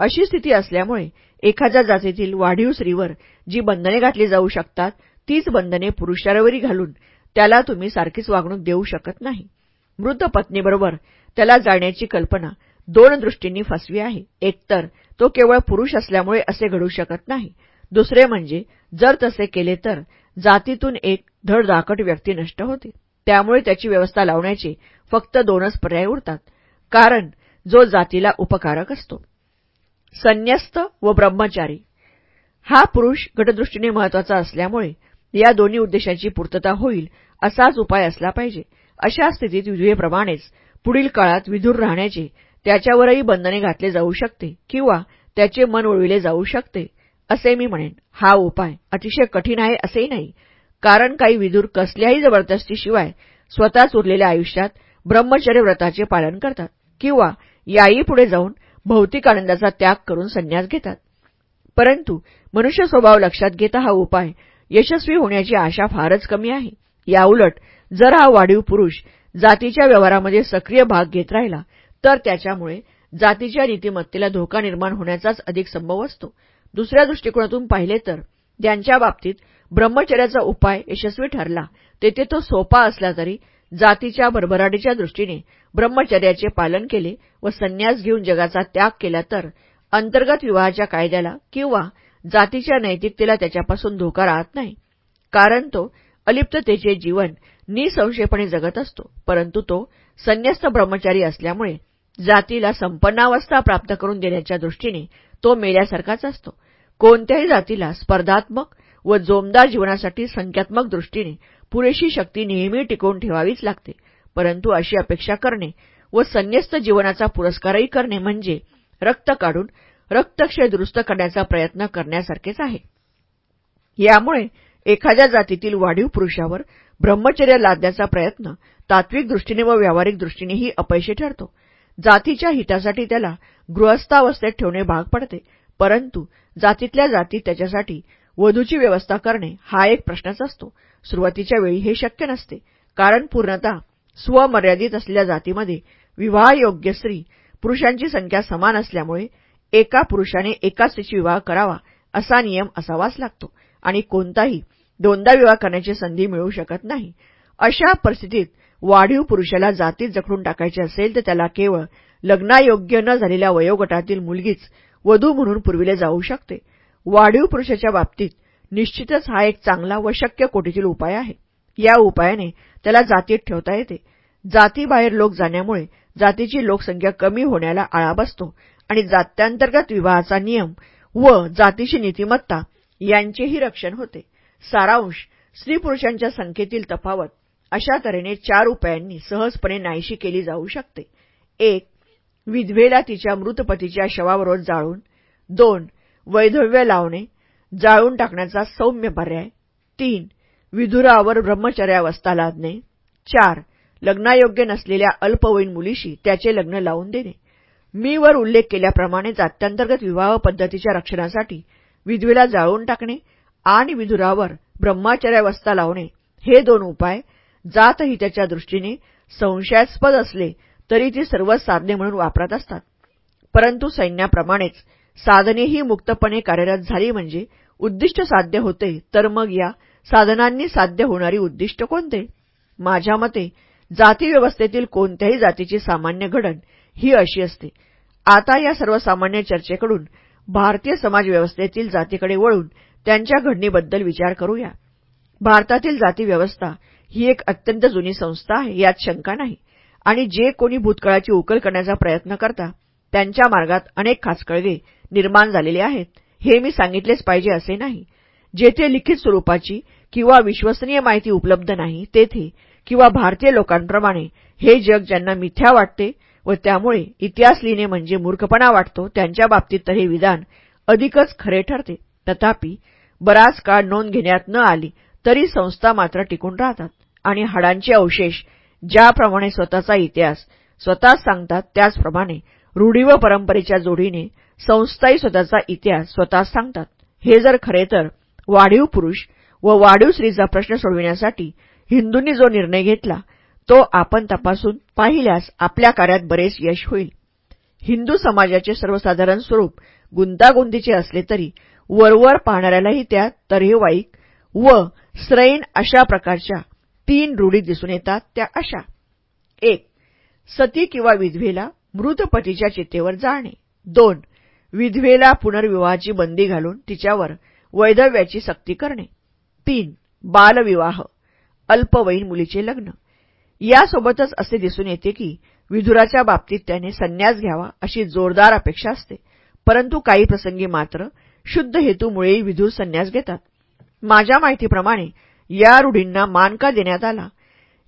अशी स्थिती असल्यामुळे एखाद्या जातीतील वाढीव स्त्रीवर जी बंधने घातली जाऊ शकतात तीच बंधने पुरुषावरही घालून त्याला तुम्ही सारखीच वागणूक देऊ शकत नाही. मृत पत्नीबरोबर त्याला जाण्याची कल्पना दोन दृष्टींनी फसवी आहे. एकतर तो केवळ पुरुष असल्यामुळे असे घडू शकत नाही. दुसरे म्हणजे जर तसे केले तर जातीतून एक धडधाकट व्यक्ती नष्ट होते. त्यामुळे त्याची व्यवस्था लावण्याचे फक्त दोनच पर्याय उरतात. कारण जो जातीला उपकारक असतो. संन्यस्त व ब्रह्मचारी. हा पुरुष गटदृष्टीने महत्त्वाचा असल्यामुळे या दोन्ही उद्देशांची पूर्तता होईल असाच उपाय असला पाहिजे. अशा स्थितीत विधवेप्रमाणेच पुढील काळात विधूर राहण्याचे त्याच्यावरही बंधने घातले जाऊ शकते किंवा त्याचे मन वळविले जाऊ शकते असे मी म्हणेन. हा उपाय अतिशय कठीण आहे असेही नाही. कारण काही विदूर कसल्याही जबरदस्तीशिवाय स्वतःच उरलेल्या आयुष्यात ब्रह्मचर्य व्रताचे पालन करतात किंवा याही पुढे जाऊन भौतिक आनंदाचा त्याग करून संन्यास घेतात. परंतु मनुष्य स्वभाव लक्षात घेता हा उपाय यशस्वी होण्याची आशा फारच कमी आहे. याउलट जर हा वाढीव पुरुष जातीच्या व्यवहारामध्ये सक्रिय भाग घेत राहिला तर त्याच्यामुळे जातीच्या नीतिमत्तेला धोका निर्माण होण्याचाच अधिक संभव असतो. दुसऱ्या दृष्टिकोनातून पाहिले तर ज्यांच्या बाबतीत ब्रह्मचर्याचा उपाय यशस्वी ठरला. तेथे तो सोपा असला तरी जातीच्या भरभराटीच्या दृष्टीने ब्रह्मचर्याचे पालन केले व संन्यास घेऊन जगाचा त्याग केला तर अंतर्गत विवाहाच्या कायद्याला किंवा जातीच्या नैतिकतेला त्याच्यापासून धोका राहत नाही. कारण तो अलिप्ततेचे जीवन निसंशयपणे जगत असतो परंतु तो संन्यस्त ब्रह्मचारी असल्यामुळे जातीला संपन्नावस्था प्राप्त करून देण्याच्या दृष्टीने तो मेल्यासारखाच असतो. कोणत्याही जातीला स्पर्धात्मक व जोमदार जीवनासाठी संख्यात्मक दृष्टीने पुरेशी शक्ती नेहमी टिकवून ठेवावीच लागते परंतु अशी अपेक्षा करणे व संन्यस्त जीवनाचा पुरस्कारही करणे म्हणजे रक्त काढून रक्तक्षय दुरुस्त करण्याचा प्रयत्न करण्यासारखेच आहे. यामुळे एखाद्या जातीतील वाढीव पुरुषावर ब्रह्मचर्य लादण्याचा प्रयत्न तात्विक दृष्टीने व व्यावहारिक दृष्टीनेही अपयशी ठरतो. जातीच्या हितासाठी त्याला गृहस्थावस्थेत ठेवणे भाग पडते परंतु जातीतल्या जाती त्याच्यासाठी वधूची व्यवस्था करणे हा एक प्रश्नच असतो. सुरुवातीच्या वेळी हे शक्य नसते कारण पूर्णतः स्वमर्यादित असलेल्या जातीमध्ये विवाहयोग्य स्त्री पुरुषांची संख्या समान असल्यामुळे एका पुरुषाने एका स्त्रीची विवाह करावा असा नियम असावाच लागतो आणि कोणताही दोनदा विवाह करण्याची संधी मिळू शकत नाही. अशा परिस्थितीत वाढीव पुरुषाला जातीत जखडून टाकायचे असेल तर त्याला केवळ लग्नायोग्य न झालेल्या वयोगटातील मुलगीच वधू म्हणून पुरविले जाऊ शकते. वाढीव पुरुषाच्या बाबतीत निश्चितच हा एक चांगला व शक्य कोटीतील उपाय आहे. या उपायाने त्याला जातीत ठेवता येते. जातीबाहेर लोक जाण्यामुळे जातीची लोकसंख्या कमी होण्याला आळा बसतो आणि जात्यांतर्गत विवाहाचा नियम व जातीची नीतिमत्ता यांचेही रक्षण होते. सारांश स्त्री पुरुषांच्या संख्येतील तफावत. अशा तऱ्हेने चार उपायांनी सहजपणे नाहीशी केली जाऊ शकते. एक विधवेला तिच्या मृतपतीच्या शवाबरोबर जाळून. दोन वैधव्य लावणे जाळून टाकण्याचा सौम्य पर्याय. तीन विधुरावर ब्रह्मचर्यावस्था लादणे. चार लग्नायोग्य नसलेल्या अल्पवयीन मुलीशी त्याचे लग्न लावून देणे. मी वर उल्लेख केल्याप्रमाणे जात्यांतर्गत विवाह पद्धतीच्या रक्षणासाठी विधवेला जाळून टाकणे आणि विधुरावर ब्रह्मचर्यावस्था लावणे हे दोन उपाय जातहिताच्या दृष्टीने संशयास्पद असले तरी ती सर्वच साधने म्हणून वापरत असतात. परंतु सैन्याप्रमाणेच साधनेही मुक्तपणे कार्यरत झाली म्हणजे उद्दिष्ट साध्य होते तर मग या साधनांनी साध्य होणारी उद्दिष्ट कोणते? माझ्या मते जातीव्यवस्थेतील कोणत्याही जातीची सामान्य घडण ही अशी असते. आता या सर्वसामान्य चर्चेकडून भारतीय समाजव्यवस्थेतील जातीकडे वळून त्यांच्या घडणीबद्दल विचार करूया. भारतातील जातीव्यवस्था ही एक अत्यंत जुनी संस्था आहे यात शंका नाही. आणि जे कोणी भूतकाळाची उकल करण्याचा प्रयत्न करता त्यांच्या मार्गात अनेक खाचकळगे निर्माण झालेले आहेत हे मी सांगितलेच पाहिजे असे नाही. जेथे लिखित स्वरूपाची किंवा विश्वसनीय माहिती उपलब्ध नाही तेथे किंवा भारतीय लोकांप्रमाणे हे जग ज्यांना मिथ्या वाटते व त्यामुळे इतिहास लिहिणे म्हणजे मूर्खपणा वाटतो त्यांच्या बाबतीत तर हे विधान अधिकच खरे ठरते. तथापि बराच काळ नोंद घेण्यात न आली तरी संस्था मात्र टिकून राहतात. आणि हाडांचे अवशेष ज्याप्रमाणे स्वतःचा इतिहास स्वतःच सांगतात त्याचप्रमाणे रूढी व परंपरेच्या जोडीने संस्थाही स्वतःचा इतिहास स्वतःच सांगतात. हे जर खरे तर वाढीव पुरुष व वाढीव स्त्रीचा प्रश्न सोडविण्यासाठी हिंदूंनी जो निर्णय घेतला तो आपण तपासून पाहिल्यास आपल्या कार्यात बरेच यश होईल. हिंदू समाजाचे सर्वसाधारण स्वरूप गुंतागुंतीचे असले तरी वरवर पाहणाऱ्यालाही त्या तर्हेवाईक व स्रैन अशा प्रकारच्या तीन रूढी दिसून येतात त्या अशा. एक सती किंवा विधवेला मृत पतीच्या चितेवर जाळणे दोन विधवेला पुनर्विवाहाची बंदी घालून तिच्यावर वैधव्याची सक्ती करणे. तीन बालविवाह अल्पवयीन मुलीचे लग्न. यासोबतच असे दिसून येते की विधुराच्या बाबतीत त्याने संन्यास घ्यावा अशी जोरदार अपेक्षा असते. परंतु काही प्रसंगी मात्र शुद्ध हेतूमुळेही विधूर संन्यास घेतात. माझ्या माहितीप्रमाणे या रूढींना मान का देण्यात आला.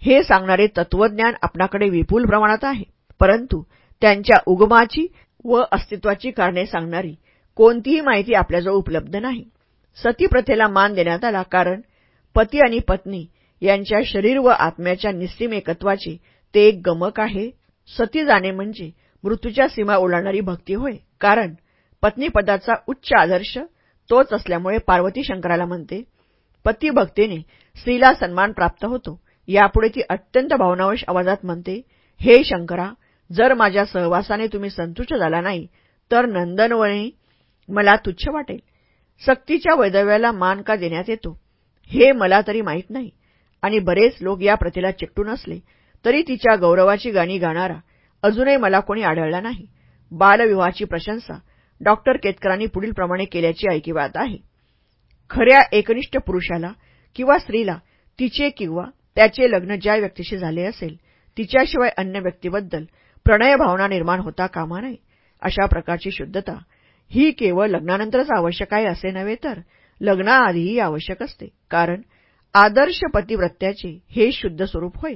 हे सांगणारे तत्वज्ञान आपणाकडे विपुल प्रमाणात आहे. परंतु त्यांच्या उगमाची व अस्तित्वाची कारणे सांगणारी कोणतीही माहिती आपल्याजवळ उपलब्ध नाही. सती प्रथेला मान देण्यात आला कारण पती आणि पत्नी यांच्या शरीर व आत्म्याच्या निस्सीम एकत्वाचे ते एक गमक आहे. सती जाणे म्हणजे मृत्यूच्या सीमा ओलांडणारी भक्ती होय. कारण पत्नीपदाचा उच्च आदर्श तोच असल्यामुळे पार्वती शंकराला म्हणते पतिभक्तीने स्त्रीला सन्मान प्राप्त होतो. यापुढे ती अत्यंत भावनावश आवाजात म्हणते हे शंकरा जर माझ्या सहवासाने तुम्ही संतुष्ट झाला नाही तर नंदनवणी मला तुच्छ वाटेल. सक्तीच्या वैदव्याला मान का देण्यात येतो? हे मला तरी माहीत नाही. आणि बरेच लोक या प्रथेला चिकटून असले तरी तिच्या गौरवाची गाणी गाणारा अजूनही मला कोणी आढळला नाही. बालविवाहाची प्रशंसा डॉक्टर केतकरांनी पुढीलप्रमाणे केल्याची ऐकिवात आहे. खऱ्या एकनिष्ठ पुरुषाला किंवा स्त्रीला तिचे किंवा त्याचे लग्न ज्या व्यक्तीशी झाले असेल तिच्याशिवाय अन्य व्यक्तीबद्दल प्रणयभावना निर्माण होता कामा नये अशा प्रकारची शुद्धता ही केवळ लग्नानंतरच आवश्यक आहे असे नव्हे तर लग्नाआधीही आवश्यक असते. कारण आदर्श पतिव्रत्याचे हे शुद्ध स्वरूप होय.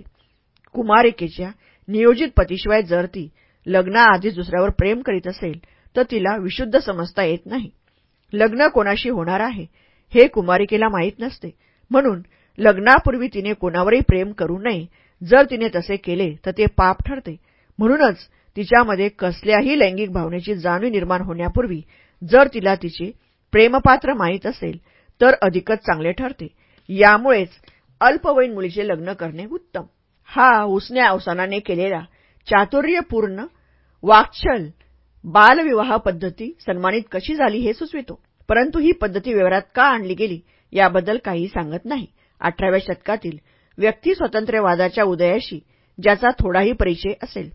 कुमारिकेच्या नियोजित पतीशिवाय जर ती लग्नाआधीच दुसऱ्यावर प्रेम करीत असेल तर तिला विशुद्ध समजता येत नाही. लग्न कोणाशी होणार आहे हे कुमारिकेला माहीत नसते. म्हणून लग्नापूर्वी तिने कोणावरही प्रेम करू नये. जर तिने तसे केले तर ते पाप ठरते. म्हणूनच तिच्यामध्ये कसल्याही लैंगिक भावनेची जाणीव निर्माण होण्यापूर्वी जर तिला तिचे प्रेमपात्र माहीत असेल तर अधिकच चांगले ठरते. यामुळेच अल्पवयीन मुलीचे लग्न करणे उत्तम. हा उसण्या अवसानाने केलेला चातुर्यपूर्ण वाक्छल बालविवाह पद्धती सन्मानित कशी झाली हे सुचवितो. परंतु ही पद्धती व्यवहारात का आणली गेली याबद्दल काही सांगत नाही. अठराव्या शतकातील व्यक्ती स्वातंत्र्यवादाच्या उदयाशी ज्याचा थोडाही परिचय असेल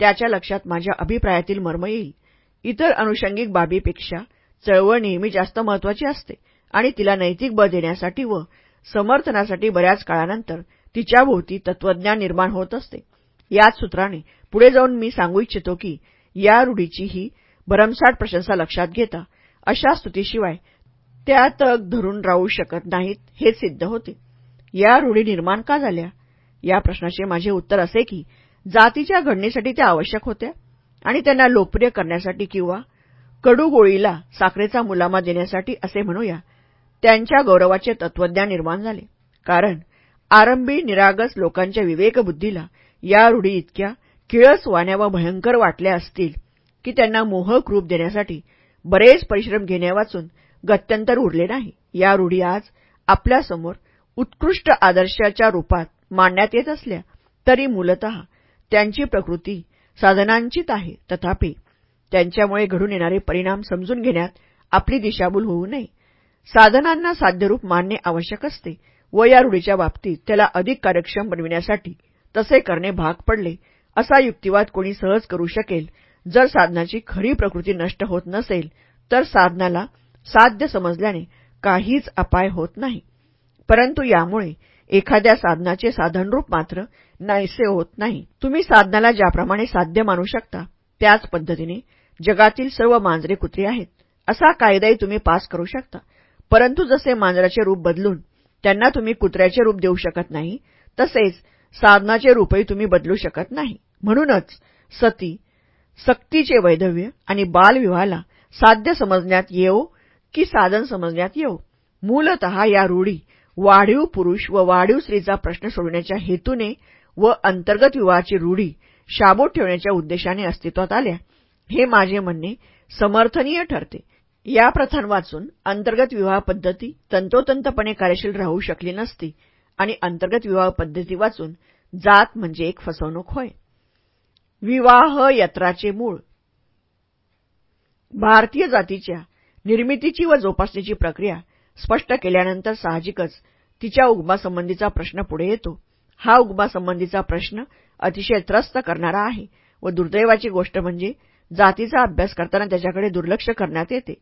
त्याच्या लक्षात माझ्या अभिप्रायातील मर्म येईल. इतर अनुषंगिक बाबीपेक्षा चळवळ नेहमी जास्त महत्वाची असते आणि तिला नैतिक बळ देण्यासाठी व समर्थनासाठी बऱ्याच काळानंतर तिच्याभोवती तत्वज्ञान निर्माण होत असते. याच सूत्राने पुढे जाऊन मी सांगू इच्छितो की या रूढीची ही भरमसाठ प्रशंसा लक्षात घेता. अशा स्तुतीशिवाय त्या तग धरून राहू शकत नाहीत हे सिद्ध होते. या रूढी निर्माण का झाल्या? या प्रश्नाचे माझे उत्तर असे की जातीच्या घडणीसाठी त्या आवश्यक होत्या आणि त्यांना लोकप्रिय करण्यासाठी किंवा कडूगोळीला साखरेचा मुलामा देण्यासाठी असे म्हणूया त्यांच्या गौरवाचे तत्वज्ञान निर्माण झाले. कारण आरंभी निरागस लोकांच्या विवेकबुद्धीला या रूढी इतक्या किळस वाण्या व भयंकर वाटल्या असतील की त्यांना मोहक रूप देण्यासाठी बरेच परिश्रम घेण्यावाचून गत्यंतर उरले नाही. या रूढी आज आपल्यासमोर उत्कृष्ट आदर्शाच्या रूपात मांडण्यात येत असल्या तरी मूलत त्यांची प्रकृती साधनांचीच आहे. तथापि त्यांच्यामुळे घडून येणारे परिणाम समजून घेण्यात आपली दिशाभूल होऊ नये. साधनांना साध्यरूप मानणे आवश्यक असते व या रूढीच्या बाबतीत त्याला अधिक कार्यक्षम बनविण्यासाठी तसे करणे भाग पडले असा युक्तिवाद कोणी सहज करू शकेल. जर साधनाची खरी प्रकृती नष्ट होत नसेल तर साधनाला साध्य समजल्याने काहीच अपाय होत नाही. परंतु यामुळे एखाद्या साधनाचे साधनरूप मात्र नाहीसे होत नाही. तुम्ही साधनाला ज्याप्रमाणे साध्य मानू शकता त्याच पद्धतीने जगातील सर्व मांजरे कुत्री आहेत. असा कायदाही तुम्ही पास करू शकता. परंतु जसे मांजराचे रूप बदलून त्यांना तुम्ही कुत्र्याचे रूप देऊ शकत नाही तसेच साधनाचे रूपही तुम्ही बदलू शकत नाही. म्हणूनच सती सक्तीचे वैधव्य आणि बालविवाहाला साध्य समजण्यात येवो की साधन समजण्यात येवो. मूलत या रूढी वाढीव पुरुष व वाढीव स्त्रीचा प्रश्न सोडवण्याच्या हेतूने व अंतर्गत विवाहाची रूढी शाबूत ठेवण्याच्या उद्देशाने अस्तित्वात आल्या. हे माझे म्हणणे समर्थनीय ठरते. या प्रथांवाचून अंतर्गत विवाह पद्धती तंतोतंतपणे कार्यशील राहू शकली नसती आणि अंतर्गत विवाह पद्धती वाचून जात म्हणजे एक फसवणूक होय. विवाह यत्राचे मूळ. भारतीय जातीच्या निर्मितीची व जोपासणीची प्रक्रिया स्पष्ट केल्यानंतर साहजिकच तिच्या उगमासंबंधीचा प्रश्न पुढे येतो. हा उगमासंबंधीचा प्रश्न अतिशय त्रस्त करणारा आहे व दुर्दैवाची गोष्ट म्हणजे जातीचा अभ्यास करताना त्याच्याकडे दुर्लक्ष करण्यात येते.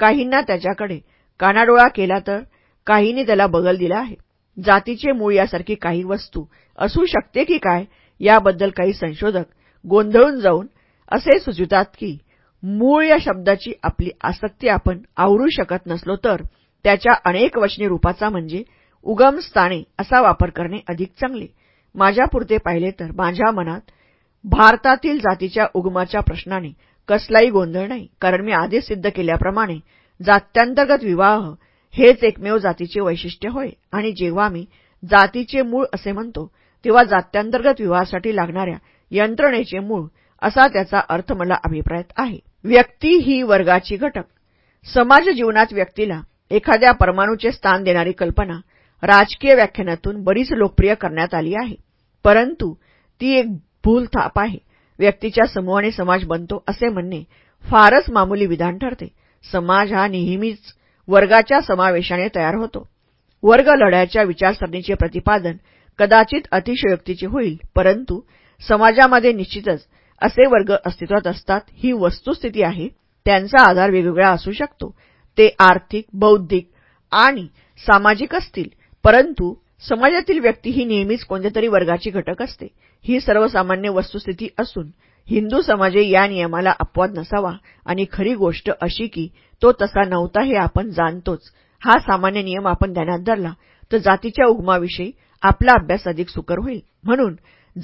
काहींना त्याच्याकडे कानाडोळा केला तर काहींनी त्याला बगल दिला आहे. जातीचे मूळ यासारखी काही वस्तू असू शकते की काय याबद्दल काही संशोधक गोंधळून जाऊन असे सुचवितात की मूळ या शब्दाची आपली आसक्ती आपण आवरू शकत नसलो तर त्याच्या अनेक वचनी रूपाचा म्हणजे उगमस्थाने असा वापर करणे अधिक चांगले. माझ्यापुरते पाहिले तर माझ्या मनात भारतातील जातीच्या उगमाच्या प्रश्नाने कसलाही गोंधळ नाही कारण मी आधीच सिद्ध केल्याप्रमाणे जात्यांतर्गत विवाह हेच एकमेव जातीचे वैशिष्ट्य होय. आणि जेव्हा मी जातीचे मूळ असे म्हणतो तेव्हा जात्यांतर्गत विवाहासाठी लागणाऱ्या यंत्रणेचे मूळ असा त्याचा अर्थ मला अभिप्रायत आहे. व्यक्ती ही वर्गाची घटक. समाज जीवनात व्यक्तीला एखाद्या परमाणूचे स्थान देणारी कल्पना राजकीय व्याख्यानातून बरीच लोकप्रिय करण्यात आली आहे. परंतु ती एक भूल थाप आहे. व्यक्तीच्या समूहाने समाज बनतो असे म्हणणे फारच मामूली विधान ठरते. समाज हा नेहमीच वर्गाच्या समावेशाने तयार होतो. वर्ग लढ्याच्या विचारसरणीचे प्रतिपादन कदाचित अतिशयोक्तीचे होईल परंतु समाजामध्ये निश्चितच असे वर्ग अस्तित्वात असतात ही वस्तुस्थिती आहे त्यांचा आधार वेगवेगळा असू शकतो. ते आर्थिक बौद्धिक आणि सामाजिक असतील परंतु समाजातील व्यक्ती ही नेहमीच कोणत्यातरी वर्गाची घटक असते. ही सर्वसामान्य वस्तुस्थिती असून हिंदू समाजे या नियमाला अपवाद नसावा. आणि खरी गोष्ट अशी की तो तसा नव्हता हे आपण जाणतोच. हा सामान्य नियम आपण ध्यानात धरला तर जातीच्या उगमाविषयी आपला अभ्यास अधिक सुकर होईल. म्हणून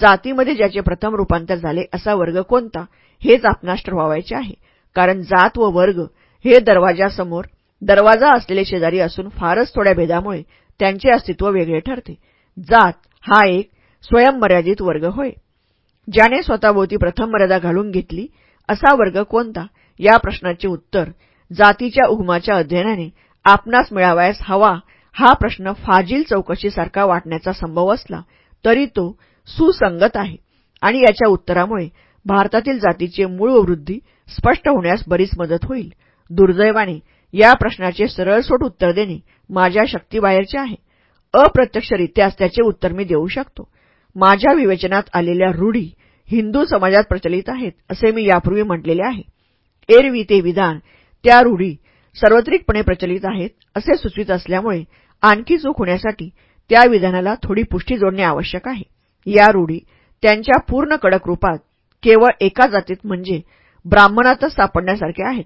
जातीमध्ये ज्याचे प्रथम रूपांतर झाले असा वर्ग कोणता? हेच आपणास ठरवायचे आहे. कारण जात व वर्ग हे दरवाजासमोर दरवाजा असलेले शेजारी असून फारच थोड्या भेदामुळे त्यांचे अस्तित्व वेगळे ठरते. जात हा एक स्वयंमर्यादित वर्ग होय. ज्याने स्वतःभोवती प्रथम मर्यादा घालून घेतली असा वर्ग कोणता? या प्रश्नाचे उत्तर जातीच्या उगमाच्या अध्ययनाने आपणास मिळावयास हवा हा प्रश्न फाजील चौकशीसारखा वाटण्याचा संभव असला तरी तो सुसंगत आहे. आणि याच्या उत्तरामुळे भारतातील जातीचे मूळ वृद्धी स्पष्ट होण्यास बरीच मदत होईल. दुर्दैवाने या प्रश्नाचे सरळसोट उत्तर देणे माझ्या शक्तीबाहेरचे आहे. अप्रत्यक्षरित्याच त्याचे उत्तर मी देऊ शकतो. माझ्या विवेचनात आलेल्या रूढी हिंदू समाजात प्रचलित आहेत असे मी यापूर्वी म्हटलेले आहे. एरवी ते विधान त्या रूढी सार्वत्रिकपणे प्रचलित आहेत असे सुचवित असल्यामुळे आणखी चूक होण्यासाठी त्या विधानाला थोडी पुष्टी जोडणे आवश्यक आहे. या रूढी त्यांच्या पूर्ण कडक रूपात केवळ एका जातीत म्हणजे ब्राह्मणातच सापडण्यासारख्या आहेत.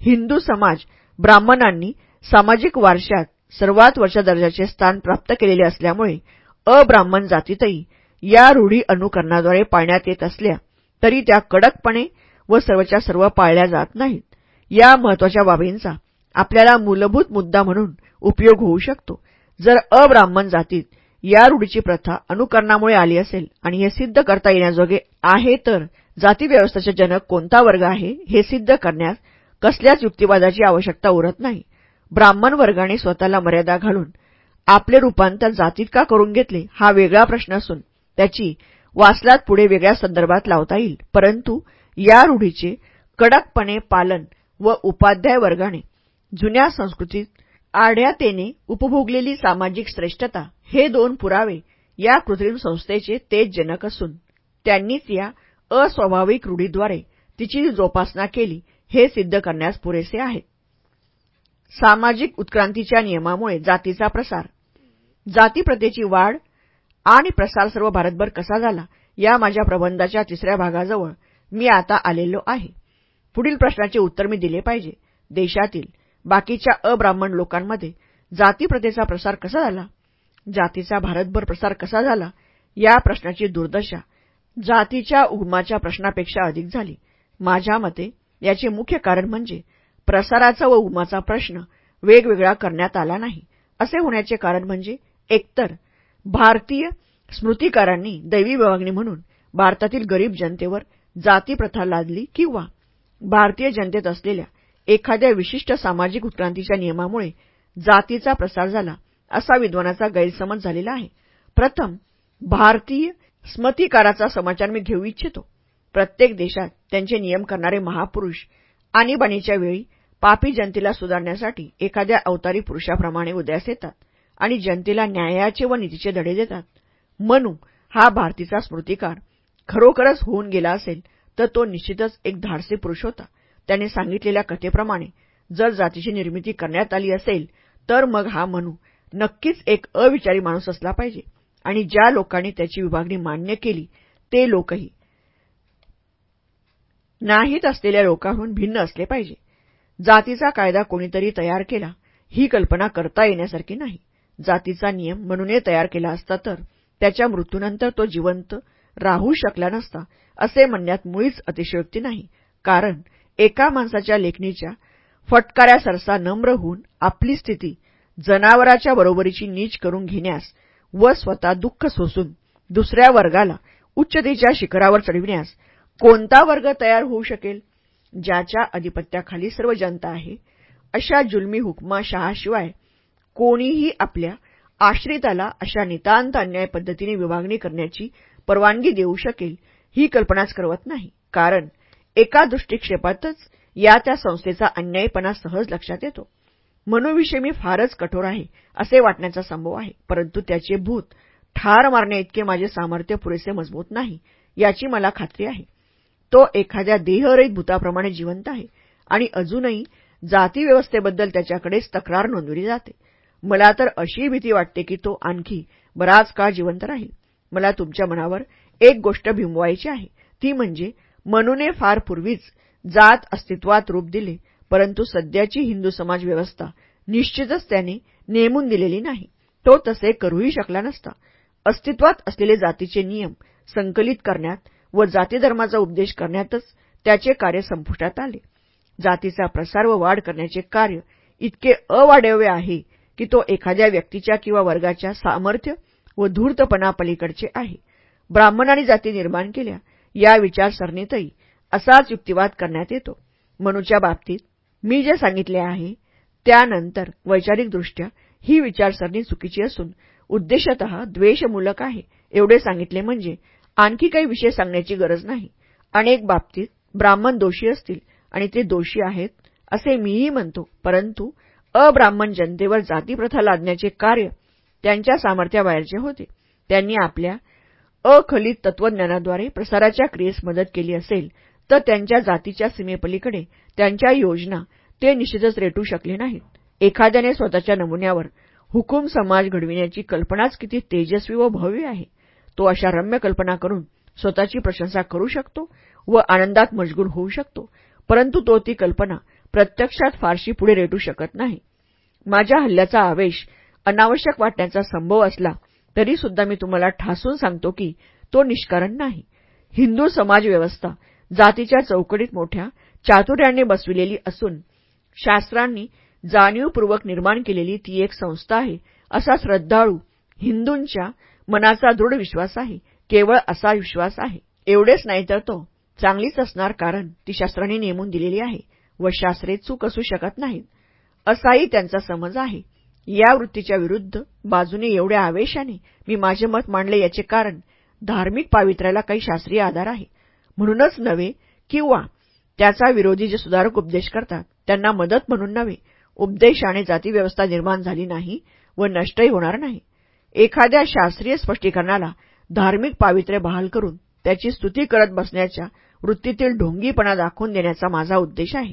हिंदू समाज ब्राह्मणांनी सामाजिक वारशात सर्वात वरच्या दर्जाचे स्थान प्राप्त केलेले असल्यामुळे अब्राह्मण जातीतही या रूढी अनुकरणाद्वारे पाळण्यात येत असल्या तरी त्या कडकपणे व सर्वच्या सर्व पाळल्या जात नाहीत. या महत्त्वाच्या बाबींचा आपल्याला मूलभूत मुद्दा म्हणून उपयोग होऊ शकतो. जर अब्राह्मण जातीत या रूढीची प्रथा अनुकरणामुळे आली असेल आणि हे सिद्ध करता येण्याजोगे आहे तर जातीव्यवस्थेचे जनक कोणता वर्ग आहे हे सिद्ध करण्यास कसल्याच युक्तिवादाची आवश्यकता उरत नाही. ब्राह्मण वर्गाने स्वतःला मर्यादा घालून आपले रूपांतर जातीत का करून घेतले हा वेगळा प्रश्न असून त्याची वाचलात पुढे वेगळ्या संदर्भात लावता येईल. परंतु या रूढीचे कडकपणे पालन व उपाध्याय वर्गाने जुन्या संस्कृतीत आढ्यातेने उपभोगलेली सामाजिक श्रेष्ठता हे दोन पुरावे या कृत्रिम संस्थेचे तेज जनक असून त्यांनीच या अस्वाभाविक रूढीद्वारे तिची जोपासना केली हे सिद्ध करण्यास पुरेसे आहे. सामाजिक उत्क्रांतीच्या नियमामुळे जातीचा प्रसार जातीप्रतेची वाढ आणि प्रसार सर्व भारतभर कसा झाला या माझ्या प्रबंधाच्या तिसऱ्या भागाजवळ मी आता आलेलो आहे. पुढील प्रश्नाचे उत्तर मी दिले पाहिजे. देशातील बाकीच्या अब्राह्मण लोकांमध्ये जातीप्रतेचा प्रसार कसा झाला? जातीचा भारतभर प्रसार कसा झाला या प्रश्नाची दुर्दशा जातीच्या उगमाच्या प्रश्नापेक्षा अधिक झाली. माझ्या मते याचे मुख्य कारण म्हणजे प्रसाराचा व उगमाचा प्रश्न वेगवेगळा करण्यात आला नाही. असे होण्याचे कारण म्हणजे एकतर भारतीय स्मृतिकारांनी दैवी विभागणी म्हणून भारतातील गरीब जनतेवर जातीप्रथा लादली किंवा भारतीय जनतेत असलेल्या एखाद्या विशिष्ट सामाजिक उत्क्रांतीच्या नियमामुळे जातीचा प्रसार झाला असा विद्वानाचा गैरसमज झालेला आहे. प्रथम भारतीय स्मतिकाराचा समाचार मी घेऊ इच्छितो. प्रत्येक देशात त्यांचे नियम करणारे महापुरुष आणीबाणीच्या वेळी पापी जनतेला सुधारण्यासाठी एखाद्या अवतारी पुरुषाप्रमाणे उदयास येतात आणि जनतेला न्यायाचे व नीतीचे धडे देतात. मनू हा भारतीचा स्मृतिकार. खरोखरच होऊन गेला असेल तर तो निश्चितच एक धाडसी पुरुष होता. त्याने सांगितलेल्या कथेप्रमाणे जर जातीची निर्मिती करण्यात आली असेल तर मग हा मनू नक्कीच एक अविचारी माणूस असला पाहिजे. आणि ज्या लोकांनी त्याची विभागणी मान्य केली ते लोकही. नाहीत असलेल्या लोकांहून भिन्न असले पाहिजे. जातीचा कायदा कोणीतरी तयार केला ही कल्पना करता येण्यासारखी नाही. जातीचा नियम म्हणूनही तयार केला असता तर त्याच्या मृत्यूनंतर तो जिवंत राहू शकला नसता असे म्हणण्यात मुळीच अतिशयोक्ती नाही. कारण एका माणसाच्या लेखणीच्या फटकाऱ्या सरसा नम्र होऊन आपली स्थिती जनावराच्या बरोबरीची नीच करून घेण्यास व स्वतः दुःख सोसून दुसऱ्या वर्गाला उच्चतेच्या शिखरावर चढविण्यास कोणता वर्ग तयार होऊ शकेल? ज्याच्या अधिपत्याखाली सर्व जनता आहे अशा जुलमी हुकमाशहाशिवाय कोणीही आपल्या आश्रिताला अशा नितांत अन्याय पद्धतीने विभागणी करण्याची परवानगी देऊ शकेल ही कल्पनाच करवत नाही. कारण एका दृष्टिक्षेपातच या त्या संस्थेचा अन्यायपणा सहज लक्षात येतो. मनूविषयी मी फारच कठोर आहे असे वाटण्याचा संभव आहे. परंतु त्याचे भूत ठार मारण्याइतके माझे सामर्थ्य पुरेसे मजबूत नाही याची मला खात्री आहे. तो एखाद्या देहरहित भूताप्रमाणे जिवंत आहे आणि अजूनही जातीव्यवस्थेबद्दल त्याच्याकडेच तक्रार नोंदवली जाते. मला तर अशी भीती वाटते की तो आणखी बराच काळ जिवंत राहील. मला तुमच्या मनावर एक गोष्ट भिंबवायची आहे. ती म्हणजे मनूने फार पूर्वीच जात अस्तित्वात रूप दिले परंतु सध्याची हिंदू समाज व्यवस्था निश्चितच त्याने नेमून दिलेली नाही. तो तसे करूही शकला नसता. अस्तित्वात असलेले जातीचे नियम संकलित करण्यात व जातीधर्माचा उपदेश करण्यातच त्याचे कार्य संपुष्टात आले. जातीचा प्रसार व वाढ करण्याचे कार्य इतके अवाढव्य आहे की तो एखाद्या व्यक्तीच्या किंवा वर्गाच्या सामर्थ्य व धूर्तपणापलीकडचे आहे. ब्राह्मणांनी जाती निर्माण केल्या या विचारसरणीतही असाच युक्तिवाद करण्यात येतो. मनूच्या बाबतीत मी जे सांगितले आहे त्यानंतर वैचारिकदृष्ट्या ही विचारसरणी चुकीची असून उद्देशत द्वेषमूलक आहे. एवढे सांगितले म्हणजे आणखी काही विषय सांगण्याची गरज नाही. अनेक बाबतीत ब्राह्मण दोषी असतील आणि ते दोषी आहेत असे मीही म्हणतो. परंतु अब्राह्मण जनतेवर जातीप्रथा लादण्याचे कार्य त्यांच्या सामर्थ्याबाहेरचे होते. त्यांनी आपल्या अखलित तत्वज्ञानाद्वारे प्रसाराच्या क्रियेस मदत केली असेल तर त्यांच्या जातीच्या सीमेपलीकडे त्यांच्या योजना ते निश्चितच रेटू शकले नाहीत. एखाद्याने स्वतःच्या नमुन्यावर हुकूम समाज घडविण्याची कल्पनाच किती तेजस्वी व भव्य आहे. तो अशा रम्य कल्पना करून स्वतःची प्रशंसा करू शकतो व आनंदात मजगूर होऊ शकतो परंतु तो ती कल्पना प्रत्यक्षात फारशी पुढे रेटू शकत नाही. माझ्या हल्ल्याचा आवेश अनावश्यक वाटण्याचा संभव असला तरी सुद्धा मी तुम्हाला ठासून सांगतो की तो निष्कारण नाही. हिंदू समाजव्यवस्था जातीच्या चौकडीत मोठ्या चातुर्याने बसविलेली असून शास्त्रांनी जाणीवपूर्वक निर्माण केलेली ती एक संस्था आहे असा श्रद्धाळू हिंदूंच्या मनाचा दृढ विश्वास आहे केवळ असा विश्वास आहे. एवढेच नाही तर तो चांगलीच असणार कारण ती शास्त्रांनी नेमून दिलेली आहे व शास्त्रे चूक असू शकत नाहीत असाही त्यांचा समज आहे. या वृत्तीच्या विरुद्ध बाजूने एवढ्या आवेशाने मी माझे मत मांडले याचे कारण धार्मिक पावित्र्याला काही शास्त्रीय आधार आहे. म्हणूनच नव्हे किंवा त्याचा विरोधी जे सुधारक उपदेश करतात त्यांना मदत म्हणून नव्हे. उपदेशाने जातीव्यवस्था निर्माण झाली नाही व नष्टही होणार नाही. एखाद्या शास्त्रीय स्पष्टीकरणाला धार्मिक पावित्र्य बहाल करून त्याची स्तुती करत बसण्याच्या वृत्तीतील ढोंगीपणा दाखवून देण्याचा माझा उद्देश आहे.